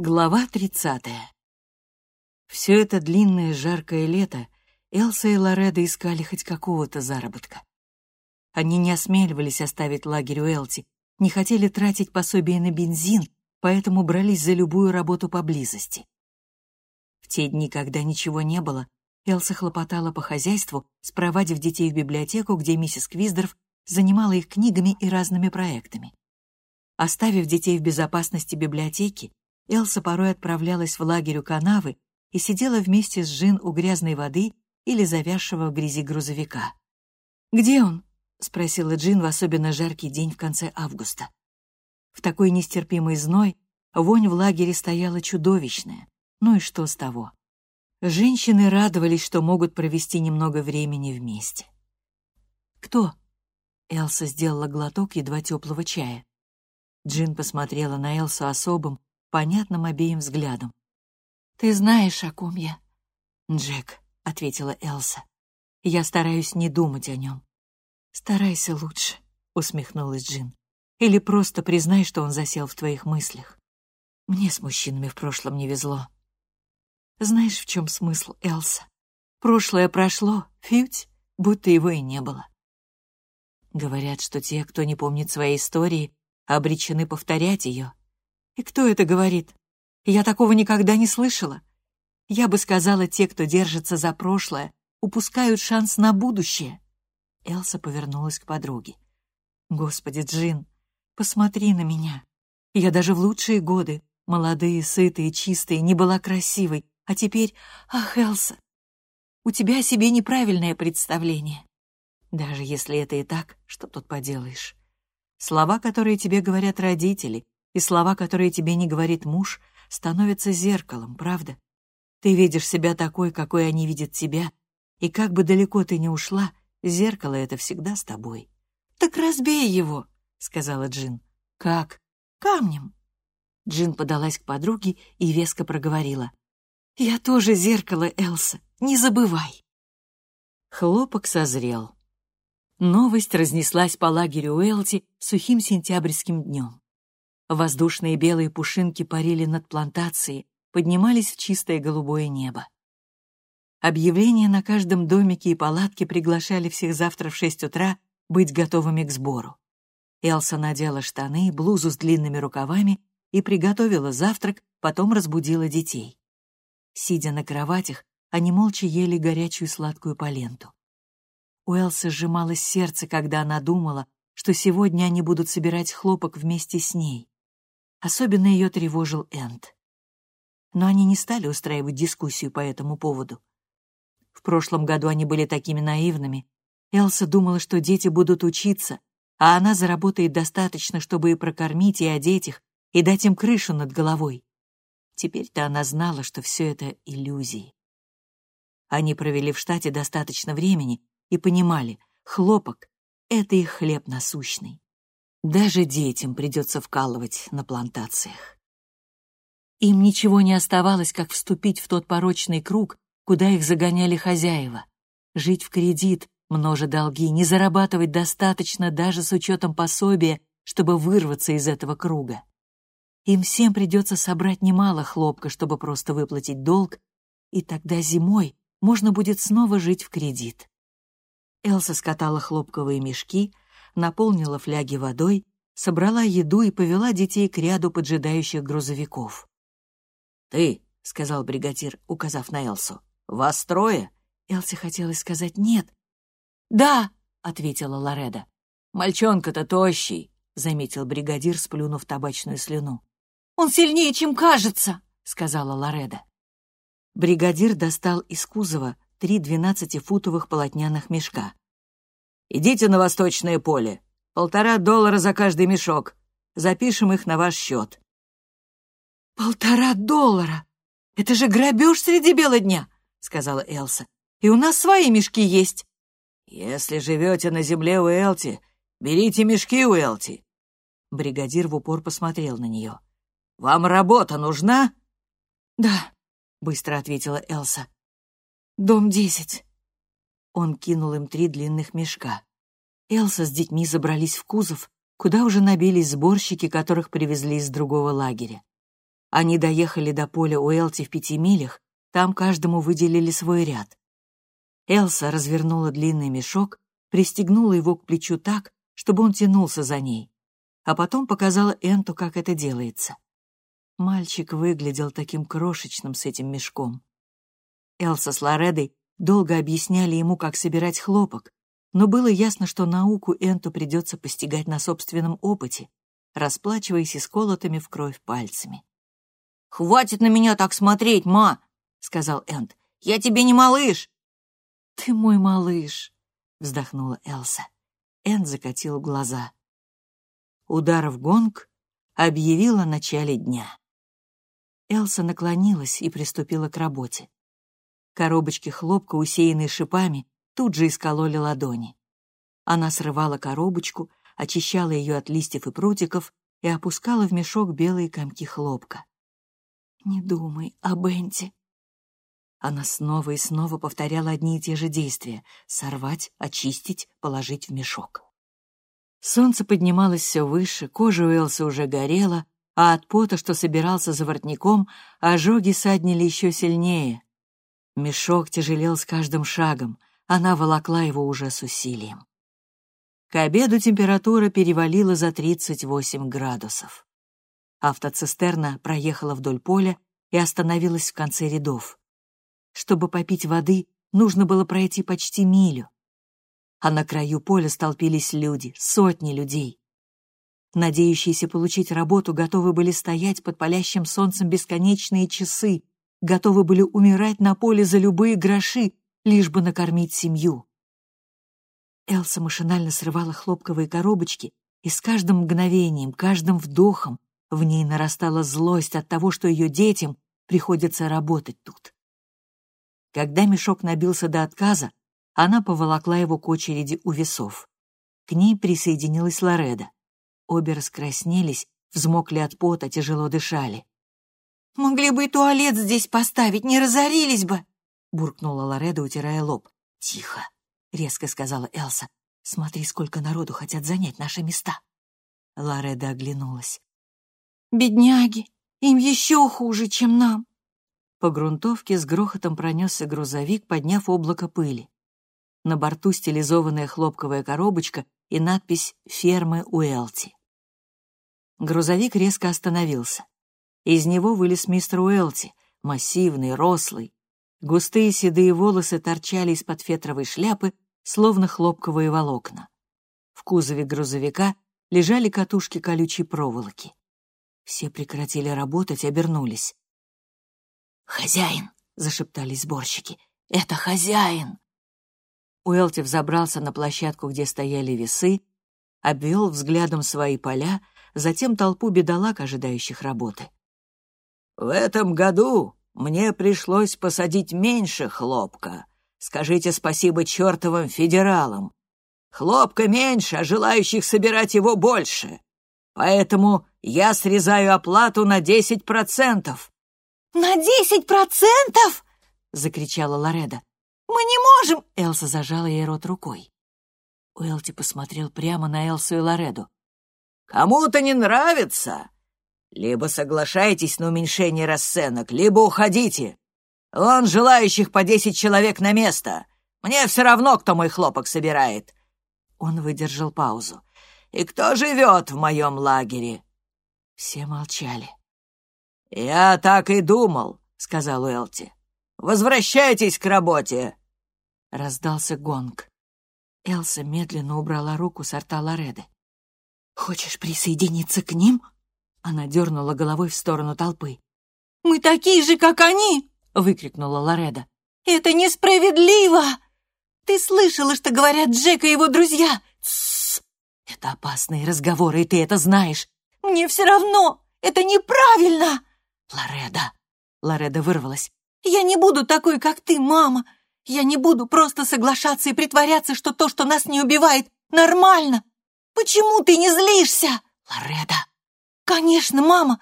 Глава тридцатая. Все это длинное жаркое лето Элса и Лореда искали хоть какого-то заработка. Они не осмеливались оставить лагерь у Элти, не хотели тратить пособие на бензин, поэтому брались за любую работу поблизости. В те дни, когда ничего не было, Элса хлопотала по хозяйству, спровадив детей в библиотеку, где миссис Квиздорф занимала их книгами и разными проектами. Оставив детей в безопасности библиотеки, Элса порой отправлялась в лагерь у канавы и сидела вместе с Жин у грязной воды или завязшего в грязи грузовика. «Где он?» — спросила Джин в особенно жаркий день в конце августа. В такой нестерпимый зной вонь в лагере стояла чудовищная. Ну и что с того? Женщины радовались, что могут провести немного времени вместе. «Кто?» Элса сделала глоток едва теплого чая. Джин посмотрела на Элсу особым, понятным обеим взглядом. «Ты знаешь, о ком я?» «Джек», — ответила Элса. «Я стараюсь не думать о нем». «Старайся лучше», — усмехнулась Джин. «Или просто признай, что он засел в твоих мыслях. Мне с мужчинами в прошлом не везло». «Знаешь, в чем смысл, Элса? Прошлое прошло, фють, будто его и не было». Говорят, что те, кто не помнит своей истории, обречены повторять ее. И кто это говорит? Я такого никогда не слышала. Я бы сказала, те, кто держится за прошлое, упускают шанс на будущее. Элса повернулась к подруге. Господи, Джин, посмотри на меня. Я даже в лучшие годы, молодые, сытые, чистые, не была красивой. А теперь, ах, Элса, у тебя о себе неправильное представление. Даже если это и так, что тут поделаешь. Слова, которые тебе говорят родители, и слова, которые тебе не говорит муж, становятся зеркалом, правда? Ты видишь себя такой, какой они видят тебя, и как бы далеко ты ни ушла, зеркало это всегда с тобой. «Так разбей его», — сказала Джин. «Как?» «Камнем». Джин подалась к подруге и веско проговорила. «Я тоже зеркало, Элса, не забывай». Хлопок созрел. Новость разнеслась по лагерю Уэлти сухим сентябрьским днем. Воздушные белые пушинки парили над плантацией, поднимались в чистое голубое небо. Объявления на каждом домике и палатке приглашали всех завтра в шесть утра быть готовыми к сбору. Элса надела штаны, блузу с длинными рукавами и приготовила завтрак, потом разбудила детей. Сидя на кроватях, они молча ели горячую сладкую поленту. У Элсы сжималось сердце, когда она думала, что сегодня они будут собирать хлопок вместе с ней. Особенно ее тревожил Энд. Но они не стали устраивать дискуссию по этому поводу. В прошлом году они были такими наивными. Элса думала, что дети будут учиться, а она заработает достаточно, чтобы и прокормить, и одеть их, и дать им крышу над головой. Теперь-то она знала, что все это иллюзии. Они провели в штате достаточно времени и понимали, хлопок — это их хлеб насущный. Даже детям придется вкалывать на плантациях. Им ничего не оставалось, как вступить в тот порочный круг, куда их загоняли хозяева. Жить в кредит, множа долги, не зарабатывать достаточно даже с учетом пособия, чтобы вырваться из этого круга. Им всем придется собрать немало хлопка, чтобы просто выплатить долг, и тогда зимой можно будет снова жить в кредит. Элса скатала хлопковые мешки, наполнила фляги водой, собрала еду и повела детей к ряду поджидающих грузовиков. «Ты», — сказал бригадир, указав на Элсу, — «вас трое?» Элсе хотелось сказать «нет». «Да», — ответила Лореда. «Мальчонка-то тощий», — заметил бригадир, сплюнув табачную слюну. «Он сильнее, чем кажется», — сказала Лореда. Бригадир достал из кузова три двенадцатифутовых полотняных мешка. Идите на Восточное поле. Полтора доллара за каждый мешок. Запишем их на ваш счет». «Полтора доллара? Это же грабеж среди бела дня», — сказала Элса. «И у нас свои мешки есть». «Если живете на земле Уэлти, берите мешки Уэлти». Бригадир в упор посмотрел на нее. «Вам работа нужна?» «Да», — быстро ответила Элса. «Дом десять». Он кинул им три длинных мешка. Элса с детьми забрались в кузов, куда уже набились сборщики, которых привезли из другого лагеря. Они доехали до поля Уэлти в пяти милях, там каждому выделили свой ряд. Элса развернула длинный мешок, пристегнула его к плечу так, чтобы он тянулся за ней, а потом показала Энту, как это делается. Мальчик выглядел таким крошечным с этим мешком. Элса с Лоредой долго объясняли ему, как собирать хлопок, но было ясно, что науку Энту придется постигать на собственном опыте, расплачиваясь исколотыми в кровь пальцами. «Хватит на меня так смотреть, ма!» — сказал Энт. «Я тебе не малыш!» «Ты мой малыш!» — вздохнула Элса. Энт закатил глаза. Удар в гонг объявил о начале дня. Элса наклонилась и приступила к работе. Коробочки хлопка, усеянные шипами, тут же искололи ладони. Она срывала коробочку, очищала ее от листьев и прутиков и опускала в мешок белые комки хлопка. «Не думай о Бенте». Она снова и снова повторяла одни и те же действия — сорвать, очистить, положить в мешок. Солнце поднималось все выше, кожа у Элсы уже горела, а от пота, что собирался за воротником, ожоги саднили еще сильнее. Мешок тяжелел с каждым шагом, она волокла его уже с усилием. К обеду температура перевалила за 38 градусов. Автоцистерна проехала вдоль поля и остановилась в конце рядов. Чтобы попить воды, нужно было пройти почти милю. А на краю поля столпились люди, сотни людей. Надеющиеся получить работу готовы были стоять под палящим солнцем бесконечные часы, готовы были умирать на поле за любые гроши, лишь бы накормить семью. Элса машинально срывала хлопковые коробочки, и с каждым мгновением, каждым вдохом в ней нарастала злость от того, что ее детям приходится работать тут. Когда мешок набился до отказа, она поволокла его к очереди у весов. К ней присоединилась Лореда. Обе раскраснелись, взмокли от пота, тяжело дышали. «Могли бы и туалет здесь поставить, не разорились бы!» — буркнула Лореда, утирая лоб. «Тихо!» — резко сказала Элса. «Смотри, сколько народу хотят занять наши места!» Лореда оглянулась. «Бедняги! Им еще хуже, чем нам!» По грунтовке с грохотом пронесся грузовик, подняв облако пыли. На борту стилизованная хлопковая коробочка и надпись «Фермы Уэлти». Грузовик резко остановился. Из него вылез мистер Уэлти, массивный, рослый. Густые седые волосы торчали из-под фетровой шляпы, словно хлопковые волокна. В кузове грузовика лежали катушки колючей проволоки. Все прекратили работать, обернулись. «Хозяин!» — зашептали сборщики. «Это хозяин!» Уэлти взобрался на площадку, где стояли весы, обвел взглядом свои поля, затем толпу бедолаг, ожидающих работы. «В этом году мне пришлось посадить меньше хлопка. Скажите спасибо чертовым федералам. Хлопка меньше, а желающих собирать его больше. Поэтому я срезаю оплату на десять процентов». «На десять процентов?» — закричала Лореда. «Мы не можем!» — Элса зажала ей рот рукой. Уэлти посмотрел прямо на Элсу и Лореду. «Кому-то не нравится? Либо соглашайтесь на уменьшение расценок, либо уходите. Вон желающих по десять человек на место. Мне все равно, кто мой хлопок собирает». Он выдержал паузу. «И кто живет в моем лагере?» Все молчали. «Я так и думал», — сказал Уэлти. «Возвращайтесь к работе!» Раздался гонг. Элса медленно убрала руку с рта Лореды. «Хочешь присоединиться к ним?» Она дернула головой в сторону толпы. «Мы такие же, как они!» — выкрикнула Лореда. «Это несправедливо! Ты слышала, что говорят Джек и его друзья?» «Тссс! Это опасные разговоры, и ты это знаешь!» «Мне все равно! Это неправильно!» «Лореда!» Лореда вырвалась. «Я не буду такой, как ты, мама! Я не буду просто соглашаться и притворяться, что то, что нас не убивает, нормально! Почему ты не злишься?» «Лореда!» «Конечно, мама!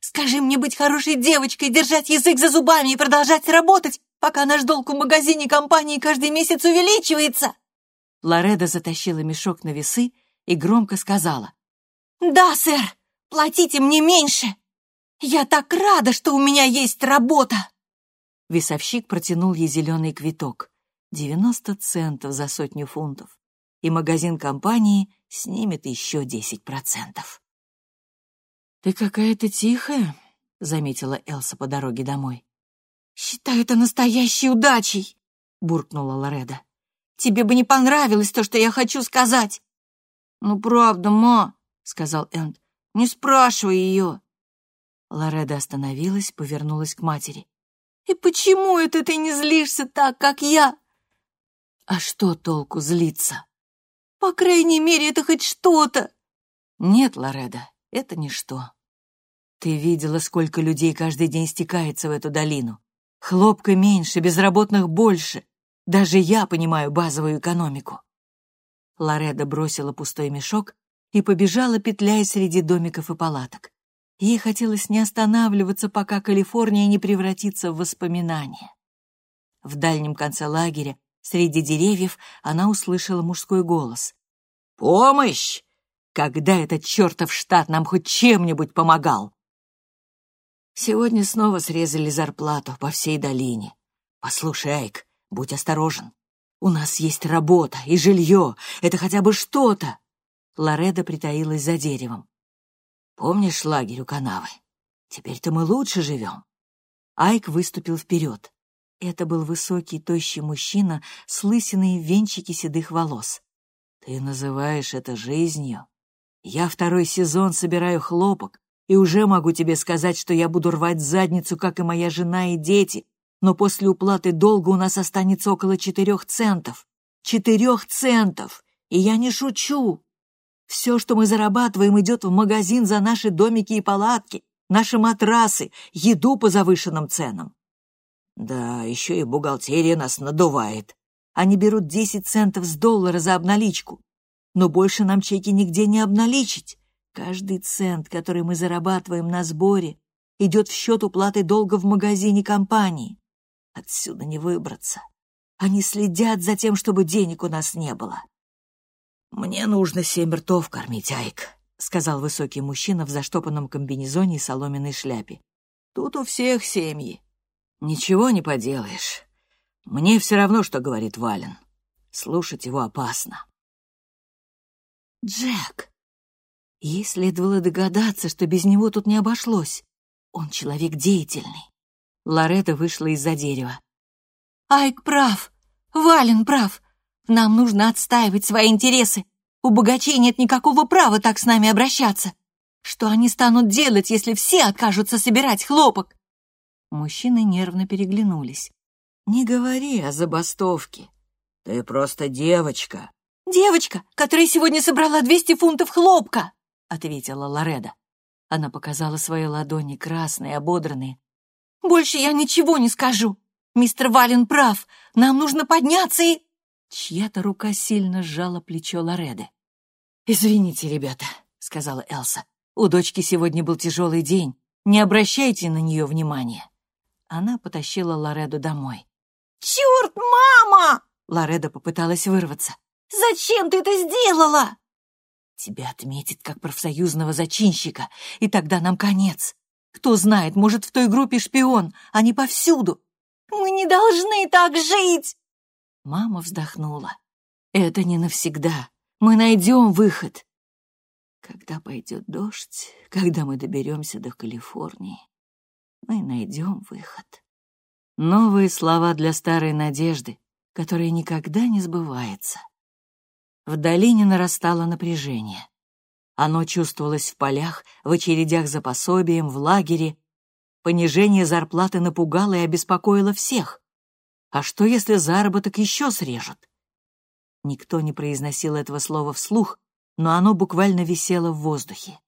Скажи мне быть хорошей девочкой, держать язык за зубами и продолжать работать, пока наш долг в магазине компании каждый месяц увеличивается!» Лореда затащила мешок на весы и громко сказала. «Да, сэр! Платите мне меньше!» Я так рада, что у меня есть работа!» Весовщик протянул ей зеленый квиток. 90 центов за сотню фунтов. И магазин компании снимет еще 10 процентов. «Ты какая-то тихая», — заметила Элса по дороге домой. «Считаю это настоящей удачей», — буркнула Лореда. «Тебе бы не понравилось то, что я хочу сказать». «Ну, правда, ма», — сказал Энд. «Не спрашивай ее». Лореда остановилась, повернулась к матери. «И почему это ты не злишься так, как я?» «А что толку злиться?» «По крайней мере, это хоть что-то». «Нет, Лореда, это ничто. Ты видела, сколько людей каждый день стекается в эту долину. Хлопка меньше, безработных больше. Даже я понимаю базовую экономику. Лореда бросила пустой мешок и побежала, петляя среди домиков и палаток. Ей хотелось не останавливаться, пока Калифорния не превратится в воспоминание. В дальнем конце лагеря, среди деревьев, она услышала мужской голос. «Помощь! Когда этот чертов штат нам хоть чем-нибудь помогал?» Сегодня снова срезали зарплату по всей долине. Послушай, Айк, будь осторожен. У нас есть работа и жилье. Это хотя бы что-то. Лореда притаилась за деревом. Помнишь лагерь у канавы? Теперь-то мы лучше живем. Айк выступил вперед. Это был высокий, тощий мужчина с лысиной в венчике седых волос. Ты называешь это жизнью? Я второй сезон собираю хлопок, и уже могу тебе сказать, что я буду рвать задницу, как и моя жена и дети, но после уплаты долга у нас останется около четырех центов. Четырех центов! И я не шучу. Все, что мы зарабатываем, идет в магазин за наши домики и палатки, наши матрасы, еду по завышенным ценам. Да, еще и бухгалтерия нас надувает. Они берут десять центов с доллара за обналичку. Но больше нам чеки нигде не обналичить. Каждый цент, который мы зарабатываем на сборе, идет в счет уплаты долга в магазине компании. Отсюда не выбраться. Они следят за тем, чтобы денег у нас не было. «Мне нужно семь ртов кормить, Айк», — сказал высокий мужчина в заштопанном комбинезоне и соломенной шляпе. «Тут у всех семьи. Ничего не поделаешь. Мне все равно, что говорит Вален. Слушать его опасно». «Джек!» Ей следовало догадаться, что без него тут не обошлось. Он человек деятельный. Лоретта вышла из-за дерева. «Айк прав! Вален прав! Нам нужно отстаивать свои интересы. У богачей нет никакого права так с нами обращаться. Что они станут делать, если все откажутся собирать хлопок?» Мужчины нервно переглянулись. «Не говори о забастовке. Ты просто девочка». «Девочка, которая сегодня собрала 200 фунтов хлопка!» ответила Лореда. Она показала свои ладони, красные, ободранные. «Больше я ничего не скажу. Мистер Вален прав. Нам нужно подняться и...» Чья-то рука сильно сжала плечо Лореды. «Извините, ребята», — сказала Элса. «У дочки сегодня был тяжелый день. Не обращайте на нее внимания». Она потащила Лореду домой. «Черт, мама!» Лореда попыталась вырваться. «Зачем ты это сделала?» Тебя отметит как профсоюзного зачинщика, и тогда нам конец. Кто знает, может, в той группе шпион, они повсюду. Мы не должны так жить!» Мама вздохнула. «Это не навсегда. Мы найдем выход. Когда пойдет дождь, когда мы доберемся до Калифорнии, мы найдем выход. Новые слова для старой надежды, которая никогда не сбывается. В долине нарастало напряжение. Оно чувствовалось в полях, в очередях за пособием, в лагере. Понижение зарплаты напугало и обеспокоило всех. А что, если заработок еще срежут? Никто не произносил этого слова вслух, но оно буквально висело в воздухе.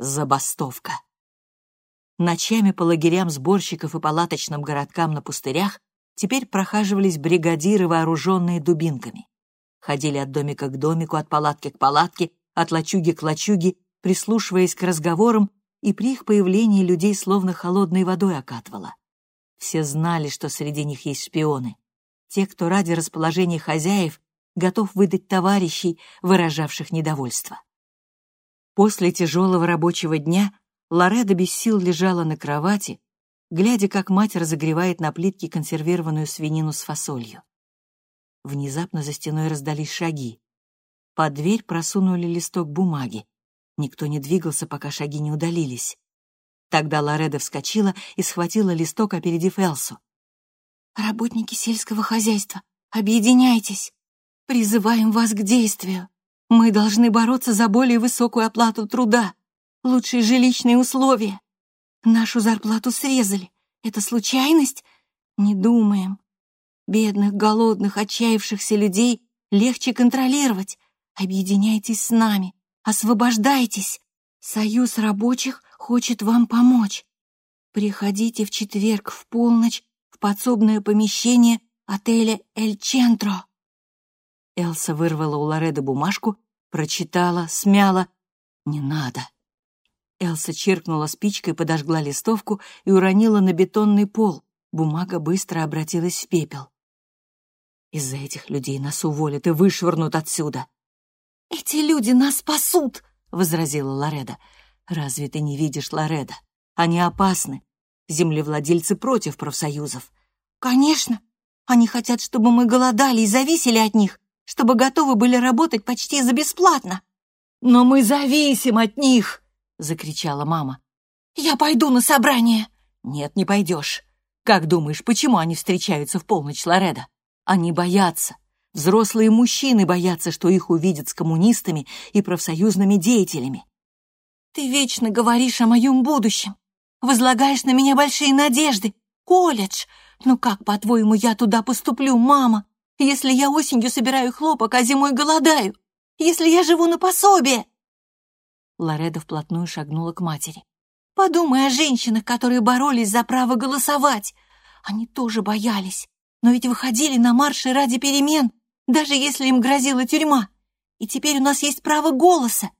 Забастовка. Ночами по лагерям сборщиков и палаточным городкам на пустырях теперь прохаживались бригадиры, вооруженные дубинками ходили от домика к домику, от палатки к палатке, от лачуги к лачуге, прислушиваясь к разговорам, и при их появлении людей словно холодной водой окатывало. Все знали, что среди них есть шпионы. Те, кто ради расположения хозяев готов выдать товарищей, выражавших недовольство. После тяжелого рабочего дня Лореда без сил лежала на кровати, глядя, как мать разогревает на плитке консервированную свинину с фасолью. Внезапно за стеной раздались шаги. Под дверь просунули листок бумаги. Никто не двигался, пока шаги не удалились. Тогда Лореда вскочила и схватила листок, опередив Элсу. «Работники сельского хозяйства, объединяйтесь! Призываем вас к действию! Мы должны бороться за более высокую оплату труда!» лучшие жилищные условия. Нашу зарплату срезали. Это случайность? Не думаем. Бедных, голодных, отчаявшихся людей легче контролировать. Объединяйтесь с нами, освобождайтесь. Союз рабочих хочет вам помочь. Приходите в четверг в полночь в подсобное помещение отеля «Эль Чентро». Элса вырвала у Лореда бумажку, прочитала, смяла. «Не надо, Элса чиркнула спичкой, подожгла листовку и уронила на бетонный пол. Бумага быстро обратилась в пепел. «Из-за этих людей нас уволят и вышвырнут отсюда». «Эти люди нас спасут!» — возразила Лореда. «Разве ты не видишь Лореда? Они опасны. Землевладельцы против профсоюзов». «Конечно! Они хотят, чтобы мы голодали и зависели от них, чтобы готовы были работать почти за бесплатно». «Но мы зависим от них!» закричала мама. «Я пойду на собрание!» «Нет, не пойдешь. Как думаешь, почему они встречаются в полночь Лореда? Они боятся. Взрослые мужчины боятся, что их увидят с коммунистами и профсоюзными деятелями. Ты вечно говоришь о моем будущем. Возлагаешь на меня большие надежды. Колледж. Ну как, по-твоему, я туда поступлю, мама? Если я осенью собираю хлопок, а зимой голодаю? Если я живу на пособие? Лореда вплотную шагнула к матери. «Подумай о женщинах, которые боролись за право голосовать. Они тоже боялись, но ведь выходили на марши ради перемен, даже если им грозила тюрьма. И теперь у нас есть право голоса.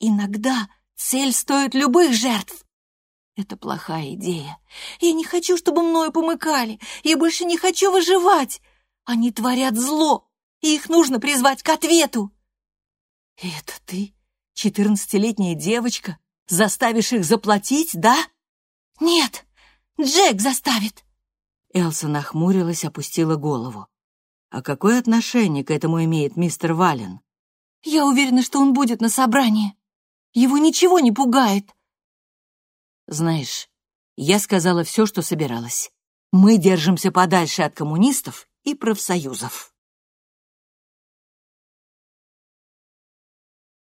Иногда цель стоит любых жертв. Это плохая идея. Я не хочу, чтобы мною помыкали. Я больше не хочу выживать. Они творят зло, и их нужно призвать к ответу. «Это ты?» Четырнадцатилетняя девочка? Заставишь их заплатить, да? Нет, Джек заставит. Элса нахмурилась, опустила голову. А какое отношение к этому имеет мистер Вален? Я уверена, что он будет на собрании. Его ничего не пугает. Знаешь, я сказала все, что собиралась. Мы держимся подальше от коммунистов и профсоюзов.